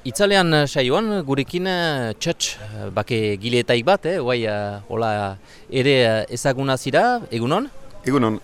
Itzalean eh, saioan gurekin eh, txatx eh, bake gileetaik bat, eh? Guai, hola ere ezaguna zira, egunon? Egunon.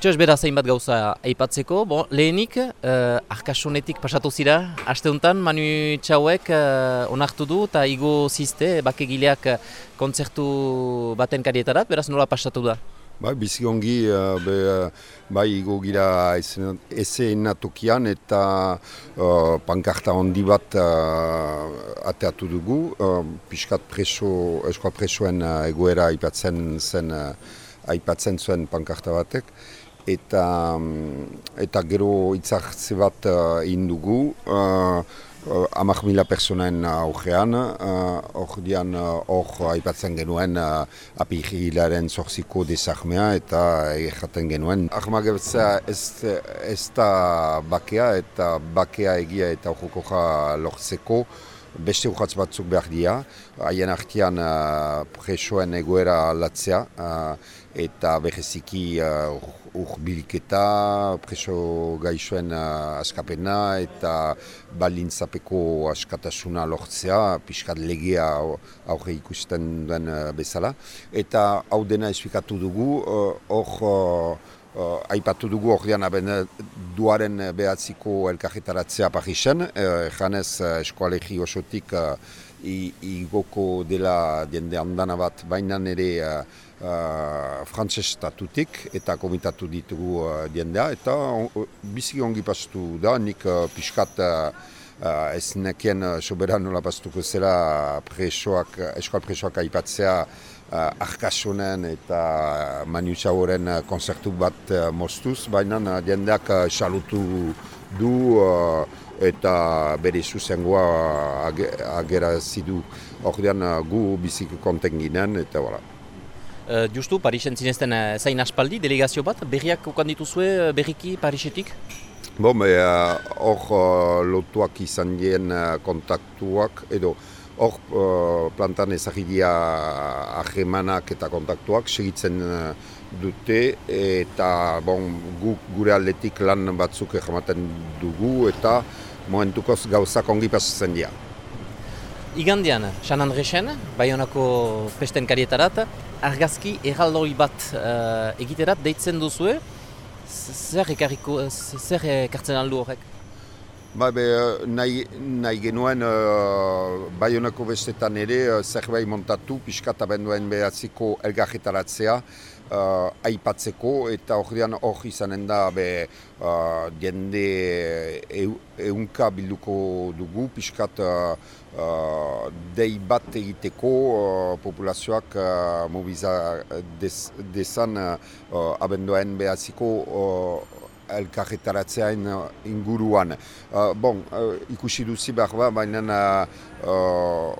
Txatx bera zein bat gauza aipatzeko, bon, lehenik, uh, arkasunetik pasatu zira, aste honetan, Manu Txauek uh, onartu du eta igo zizte bake gileak kontzertu baten karietarat, beraz nola pasatu da? Bai, bizi ongi, uh, be, uh, bai, igo gira eze tokian eta uh, pankarta handi bat uh, ateatu dugu. Uh, piskat preso, eskoa presoen uh, egoera aipatzen zen, uh, aipatzen zuen pankarta batek. Eta, um, eta gero itzartze bat uh, indugu. Uh, amak mila personen aurrean, uh, hor hor uh, aipatzen genuen uh, apihilaren zorziko desarmea eta egaten genuen. Ahmak ez, ez da bakea eta bakea egia eta horrekoja lortzeko beste urratz batzuk behar dira, haien artian uh, presoen egoera latzea uh, eta bereziki uh, urbiliketa, preso gaixoen uh, askapena eta balintzapeko askatasuna lortzea, pixkat legea aurre ikusten duen uh, bezala. Eta hau dena esplikatu dugu, hor uh, aipatu dugu ordean aben duaren behatziko elkarretaratzea Parisen, uh, janez uh, eskoalegi osotik uh, igoko dela diende handana bat bainan ere uh, uh, frantzes statutik eta komitatu ditugu diendea eta uh, bizi ongi pastu da, nik uh, pixkat uh, ez nekien uh, soberan nola pastuko zela presoak, eskual presoak aipatzea uh, arkasunen eta Manu Txaoren uh, konzertu bat uh, mostuz, baina uh, jendeak uh, salutu du uh, eta bere zuzengoa uh, agera zidu ordean uh, gu bizik konten ginen eta wala. Uh, justu, Parisen zinezten uh, zain aspaldi, delegazio bat, berriak ukan dituzue berriki Parisetik? Bon, hor uh, lotuak izan dien uh, kontaktuak edo hor uh, plantan ezagidia ahemanak eta kontaktuak segitzen uh, dute eta bon, gu, gure aldetik lan batzuk egamaten dugu eta momentukoz gauzak ongi pasatzen dira. Igandian, San Andresen, Bayonako pesten karietarat, argazki erraldoi bat uh, egiterat deitzen duzue, zer ekartzen aldu horrek? Ba, be, nahi, nahi genuen uh, Bayonako bestetan ere uh, zerbait montatu pixkat abenduen behatziko elgarretaratzea uh, aipatzeko eta hor hor izanen da be, uh, jende eunka bilduko dugu pixkat uh, uh, dei bat egiteko uh, populazioak uh, mobiza dezan uh, abenduen behatziko uh, elkarretaratzean uh, inguruan. Uh, bon, uh, ikusi duzi behar ba, baina uh,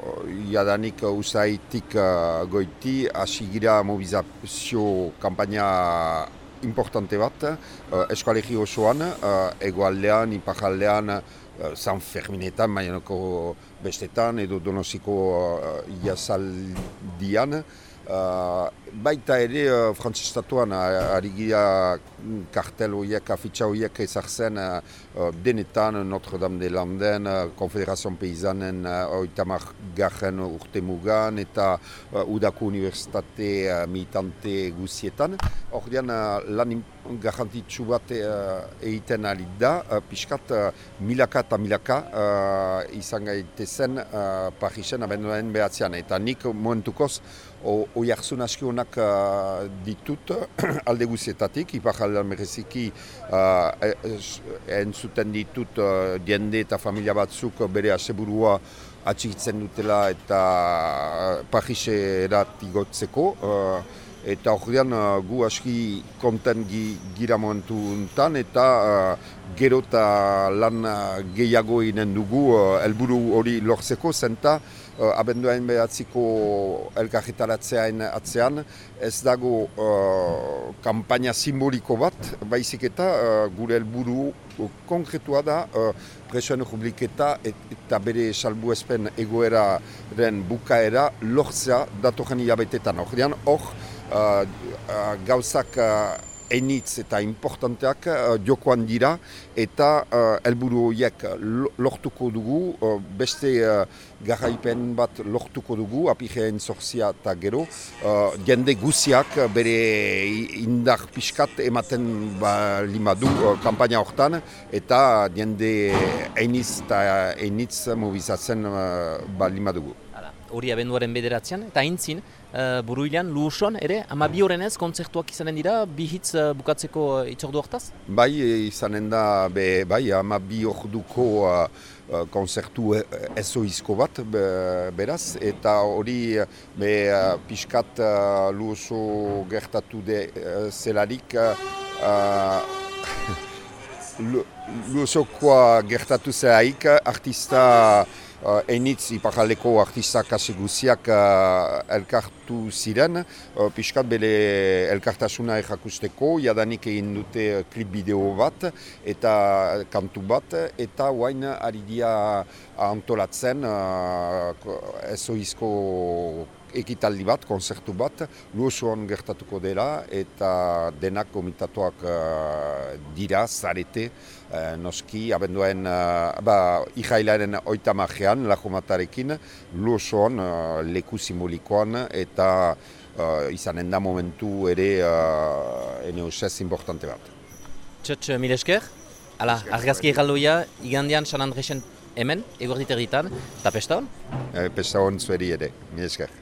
jadanik usaitik uh, goiti asigira mobilizazio kampaina importante bat, uh, eskualegi osoan, uh, egoaldean, ipajaldean, uh, San Ferminetan, Maionoko bestetan, edo donosiko uh, iazaldian, Uh, baita ere uh, frantzistatuan uh, ari gira kartel horiek, afitxa horiek ezartzen uh, uh, denetan Notre Dame de Landen, uh, Konfederazioan Peizanen uh, oitamak garen urte mugan eta uh, Udako Universitate uh, militante guzietan. Hordian uh, lan garantitzu bat uh, egiten ari da, uh, pixkat uh, milaka eta milaka uh, izan gaitezen uh, Parisen abenduen behatzean. Eta nik momentukoz oi arzun aski honak uh, ditut alde guzietatik, ipar aldean mereziki uh, entzuten ditut uh, diende eta familia batzuk bere aseburua atxikitzen dutela eta uh, Parise erat igotzeko. Uh, eta horrean uh, gu aski konten gi, gira momentu untan eta uh, gero eta lan uh, gehiago inen dugu uh, elburu hori lortzeko zenta uh, abenduain behatziko elkarretaratzeain atzean ez dago uh, kampaina simboliko bat baizik eta uh, gure elburu konkretua da uh, presoen rubriketa eta bere salbu ezpen egoeraren bukaera lortzea datoren hilabetetan. Horrean, hor, uh, uh, gauzak uh, enitz eta importanteak jokoan dira eta helburu horiek lortuko dugu, beste garaipen bat lortuko dugu, apigeen zorzia eta gero, jende guziak bere indar pixkat ematen ba, lima du kampaina hortan eta jende enitz eta enitz mobizatzen ba, lima dugu hori abenduaren bederatzean, eta aintzin, uh, buruilan, luuson, ere, ama bi horrenez kontzertuak izanen dira, bi hitz uh, bukatzeko uh, itzordu hortaz? Bai, izanen da, be, bai, ama bi orduko uh, konzertu ezoizko bat, be, beraz, eta hori, be, pixkat uh, luoso gertatu de zelarik, uh, Luosokoa gertatu zeraik, artista uh, enitz iparaleko artista kase guziak uh, elkartu ziren, uh, pixkat bere elkartasuna errakusteko, jadanik egin dute klip bideo bat eta kantu bat, eta guain ari dia antolatzen uh, ezoizko ekitaldi bat, konzertu bat, luosuan gertatuko dela eta denak komitatuak uh, dira, zarete, uh, noski, abenduen, uh, ba, ihailaren oita magean, lahomatarekin, luosuan uh, leku simbolikoan eta uh, izanen da momentu ere uh, ene usez importante bat. Txotx, mil esker? Hala, argazki egaldoia, igandian San Andresen hemen, eguerditer ditan, eta pesta hon? E, pesta hon zueri ere, mil esker.